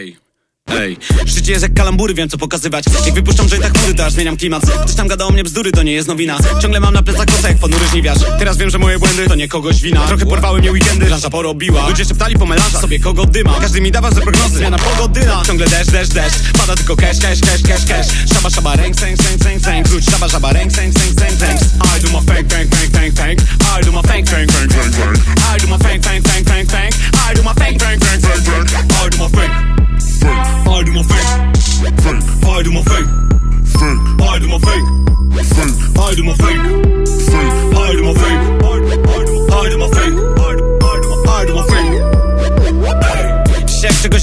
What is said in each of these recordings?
Ej, ej. Życie jest jak kalambury, wiem co pokazywać. Jak wypuszczam jointach chmury, to aż zmieniam klimat. Ktoś tam gada o mnie bzdury, to nie jest nowina. Ciągle mam na plecach kosę jak ponury żniwiarz. Teraz wiem, że moje błędy to nie kogoś wina. Trochę porwały mnie weekendy, branża porobiła. Ludzie szeptali po melanżach, sobie kogo dyma. Każdy mi dawał ze prognozy, zmiana pogodyna Ciągle deszcz, deszcz, deszcz. Pada tylko cash, cash, cash, cash, cash. Szaba, szaba, ręk, sęk, sęk, sęk, sęk. Wróć, szaba, szaba, ręk, sęk, sęk,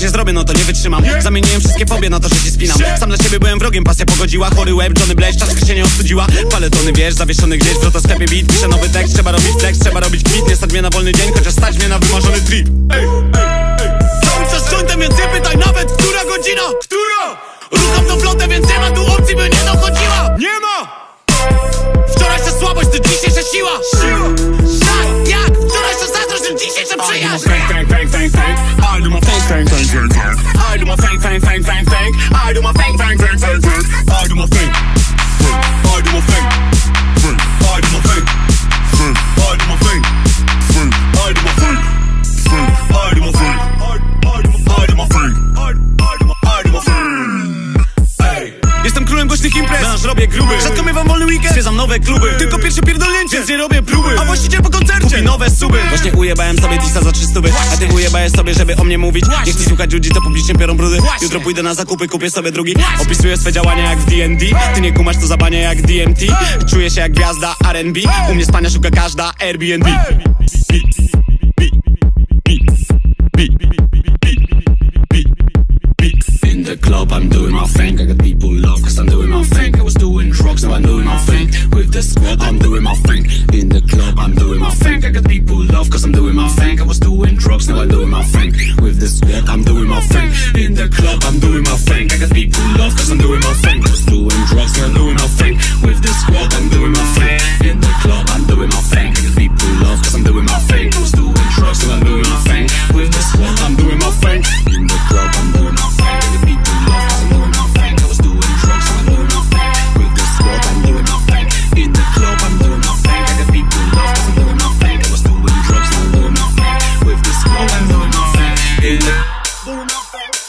Nie zrobię, no to nie wytrzymam. Zamieniłem wszystkie fobie na to, że się spinam. Sam dla siebie byłem wrogiem, pasja pogodziła. Chory łeb, Johnny Blaze, czaszka się nie ostudziła Paletony, wiesz, zawieszony gdzieś w rotosklepie beat. Piszę nowy tekst, trzeba robić flex, trzeba robić kwit. Nie stać mnie na wolny dzień, chociaż stać mnie na wymarzony trip. Ej, ej, Cały czas jointem, więc nie pytaj nawet, która godzina? Która? Rucham tą flotę, więc nie ma tu opcji, by nie dochodziła. Nie ma! Wczorajsza słabość to dzisiejsza siła. Siła! Tak jak fang, fang, fang I do my fang, fang, fang, fang, fang I do my fang, fang, fang, fang, fang I do my fang, fang, fang, fang, fang I do my fang I do my fang I do my fang I do my fang I do my fang I do my fang I do my fang I do my fang Jestem królem głośnych imprez, nasz robię gruby Miewam wolny weekend, zwiedzam nowe kluby. Tylko pierwsze pierdolnięcie, więc nie robię próby. A właściciel po koncercie. Kupi nowe suby. Właśnie ujebałem sobie disa za 300 A ty ujebałeś sobie, żeby o mnie mówić. Nie chcę słuchać ludzi, to publicznie biorą brudy. Jutro pójdę na zakupy, kupię sobie drugi. Opisuję swe działania jak w D&D Ty nie kumasz to zabania jak DMT Czuję się jak gwiazda R&B U mnie spania szuka każda Airbnb. In the club, I'm doing with my friend.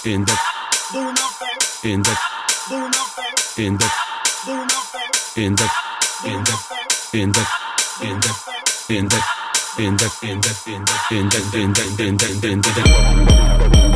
In the in the in the in the in the in the in the in the in the in the in the in the in the in the in the in the